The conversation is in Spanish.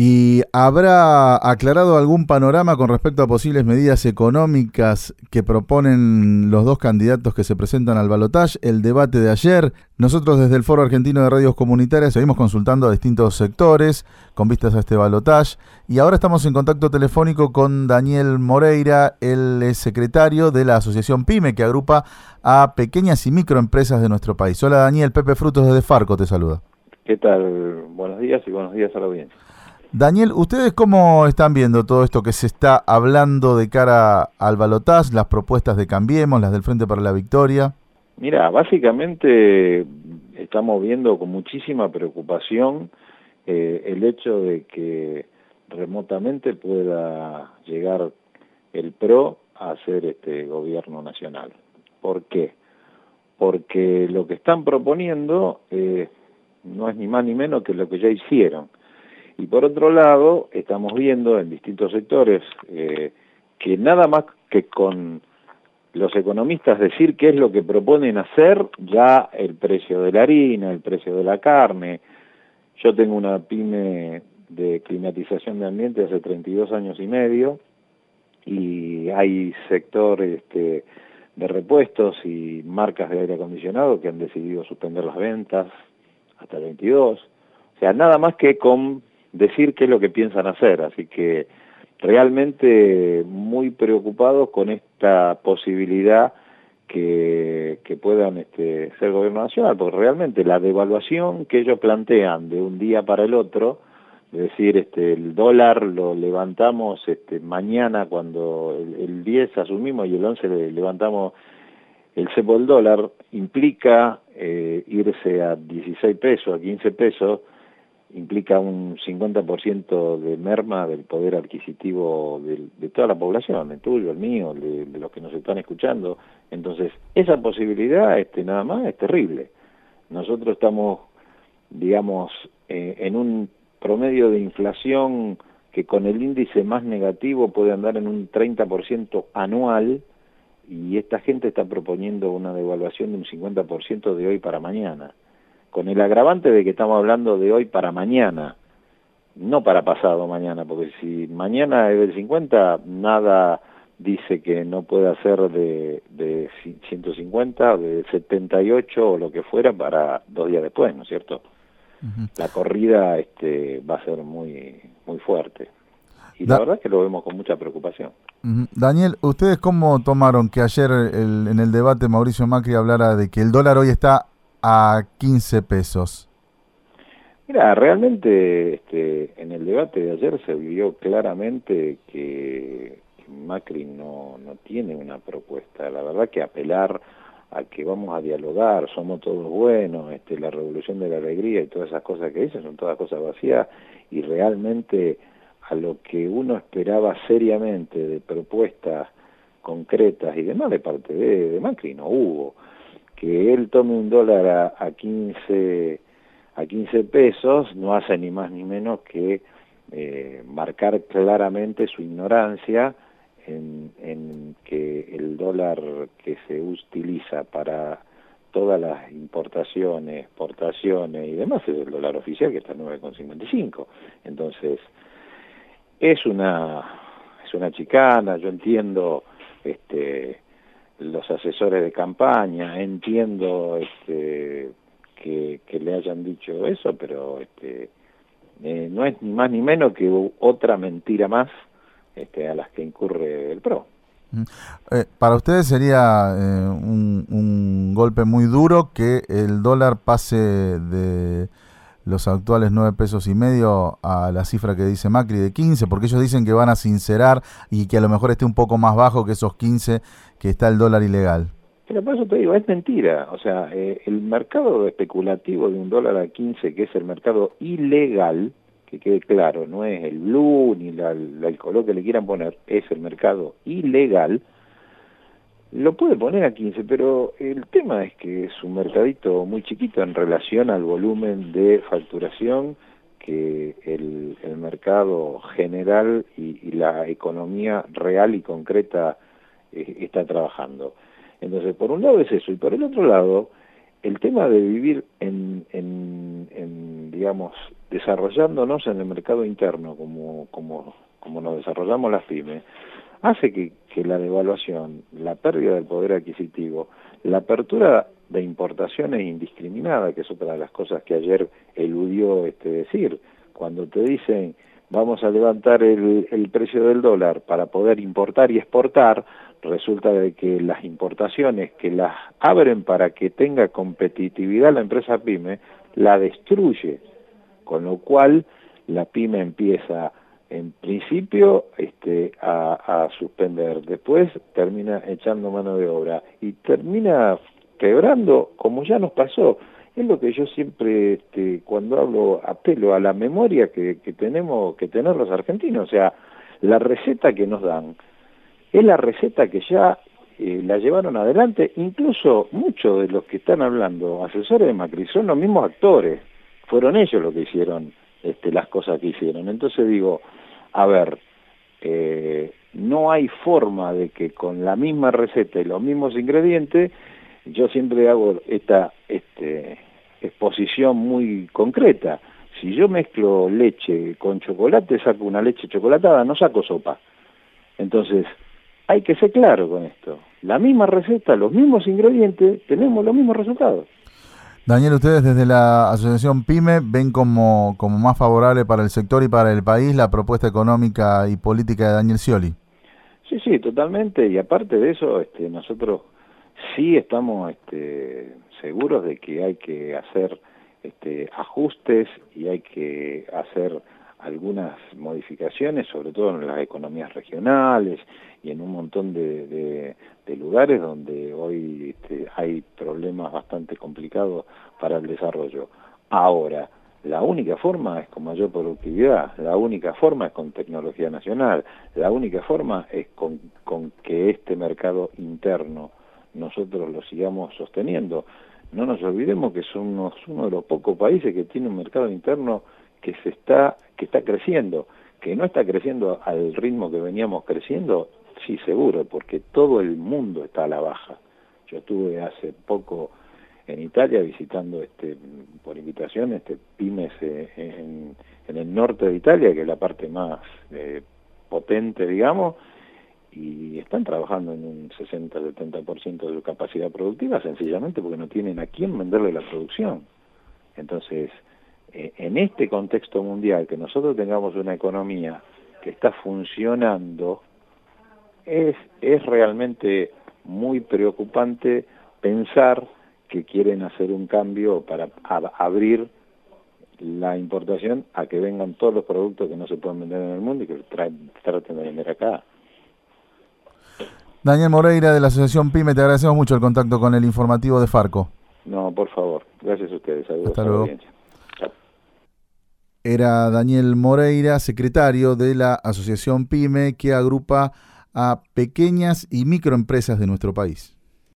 ¿Y habrá aclarado algún panorama con respecto a posibles medidas económicas que proponen los dos candidatos que se presentan al balotaje? El debate de ayer, nosotros desde el Foro Argentino de Radios Comunitarias seguimos consultando a distintos sectores con vistas a este balotaje y ahora estamos en contacto telefónico con Daniel Moreira, el secretario de la Asociación PYME que agrupa a pequeñas y microempresas de nuestro país. Hola Daniel, Pepe Frutos desde Farco te saluda. ¿Qué tal? Buenos días y buenos días a la audiencia. Daniel, ¿ustedes cómo están viendo todo esto que se está hablando de cara al balotaz, las propuestas de Cambiemos, las del Frente para la Victoria? Mira, básicamente estamos viendo con muchísima preocupación eh, el hecho de que remotamente pueda llegar el PRO a ser este gobierno nacional. ¿Por qué? Porque lo que están proponiendo eh, no es ni más ni menos que lo que ya hicieron y por otro lado, estamos viendo en distintos sectores eh, que nada más que con los economistas decir qué es lo que proponen hacer, ya el precio de la harina, el precio de la carne. Yo tengo una pyme de climatización de ambiente hace 32 años y medio y hay sector este, de repuestos y marcas de aire acondicionado que han decidido suspender las ventas hasta el 22. O sea, nada más que con decir qué es lo que piensan hacer, así que realmente muy preocupados con esta posibilidad que, que puedan este, ser gobierno nacional, porque realmente la devaluación que ellos plantean de un día para el otro, es decir, este, el dólar lo levantamos este, mañana cuando el, 10 asumimos y el 11 le levantamos el cepo del dólar, implica eh, irse a 16 pesos, a 15 pesos, implica un 50% de merma del poder adquisitivo de, toda la población, el tuyo, el mío, de, los que nos están escuchando. Entonces, esa posibilidad este, nada más es terrible. Nosotros estamos, digamos, eh, en un promedio de inflación que con el índice más negativo puede andar en un 30% anual y esta gente está proponiendo una devaluación de un 50% de hoy para mañana con el agravante de que estamos hablando de hoy para mañana, no para pasado mañana, porque si mañana es del 50, nada dice que no pueda ser de, de 150 o de 78 o lo que fuera para dos días después, ¿no es cierto? La corrida este, va a ser muy, muy fuerte. Y la verdad es que lo vemos con mucha preocupación. Daniel, ¿ustedes cómo tomaron que ayer en el debate Mauricio Macri hablara de que el dólar hoy está a 15 pesos? Mira, realmente este, en el debate de ayer se vio claramente que Macri no, no tiene una propuesta. La verdad que apelar a que vamos a dialogar, somos todos buenos, este, la revolución de la alegría y todas esas cosas que dicen son todas cosas vacías y realmente a lo que uno esperaba seriamente de propuestas concretas y demás de parte de, de Macri no hubo que él tome un dólar a, a 15 a 15 pesos no hace ni más ni menos que eh, marcar claramente su ignorancia en, en, que el dólar que se utiliza para todas las importaciones, exportaciones y demás es el dólar oficial que está 9,55. Entonces, es una es una chicana, yo entiendo este los asesores de campaña, entiendo este, que, le hayan dicho eso, pero este, eh, no es ni más ni menos que otra mentira más este, a las que incurre el PRO. Mm. Eh, para ustedes sería eh, un, un, golpe muy duro que el dólar pase de los actuales 9 pesos y medio a la cifra que dice Macri de 15, porque ellos dicen que van a sincerar y que a lo mejor esté un poco más bajo que esos 15 que está el dólar ilegal. Pero por eso te digo, es mentira. O sea, eh, el mercado especulativo de un dólar a 15, que es el mercado ilegal, que quede claro, no es el blue ni la, el color que le quieran poner, es el mercado ilegal, lo puede poner a 15, pero el tema es que es un mercadito muy chiquito en relación al volumen de facturación que el, mercado general y, la economía real y concreta eh, está trabajando. Entonces, por un lado es eso, y por el otro lado, el tema de vivir en, en digamos, desarrollándonos en el mercado interno como, como, como nos desarrollamos las pymes, hace que, que la devaluación, la pérdida del poder adquisitivo, la apertura de importaciones indiscriminada, que es otra de las cosas que ayer eludió este decir, cuando te dicen vamos a levantar el, el precio del dólar para poder importar y exportar, resulta de que las importaciones que las abren para que tenga competitividad la empresa pyme, la destruye, con lo cual la pyme empieza en principio este, a, suspender, después termina echando mano de obra y termina quebrando como ya nos pasó. Es lo que yo siempre, este, cuando hablo, apelo a la memoria que, que tenemos que tener los argentinos, o sea, la receta que nos dan es la receta que ya eh, la llevaron adelante, incluso muchos de los que están hablando, asesores de Macri, son los mismos actores, fueron ellos los que hicieron este, las cosas que hicieron. Entonces digo, a ver, eh, no hay forma de que con la misma receta y los mismos ingredientes, yo siempre hago esta este, exposición muy concreta. Si yo mezclo leche con chocolate, saco una leche chocolatada, no saco sopa. Entonces, hay que ser claro con esto. La misma receta, los mismos ingredientes, tenemos los mismos resultados. Daniel, ustedes desde la Asociación PYME ven como, como más favorable para el sector y para el país la propuesta económica y política de Daniel Scioli. Sí, sí, totalmente. Y aparte de eso, este, nosotros sí estamos este, seguros de que hay que hacer este, ajustes y hay que hacer algunas modificaciones, sobre todo en las economías regionales y en un montón de, lugares donde hoy este, hay problemas bastante complicados para el desarrollo. Ahora, la única forma es con mayor productividad, la única forma es con tecnología nacional, la única forma es con, con que este mercado interno nosotros lo sigamos sosteniendo. No nos olvidemos que somos uno de los pocos países que tiene un mercado interno que se está que está creciendo, que no está creciendo al ritmo que veníamos creciendo, sí seguro, porque todo el mundo está a la baja. Yo estuve hace poco en Italia visitando este por invitación este pymes eh, en, en el norte de Italia, que es la parte más eh, potente, digamos, y están trabajando en un 60-70% de su capacidad productiva sencillamente porque no tienen a quién venderle la producción. Entonces, en este contexto mundial, que nosotros tengamos una economía que está funcionando, es, es realmente muy preocupante pensar que quieren hacer un cambio para abrir la importación a que vengan todos los productos que no se pueden vender en el mundo y que traten de vender acá. Daniel Moreira de la Asociación PYME, te agradecemos mucho el contacto con el informativo de Farco. No, por favor. Gracias a ustedes. Saludos Hasta luego. Era Daniel Moreira, secretario de la Asociación PYME, que agrupa a pequeñas y microempresas de nuestro país.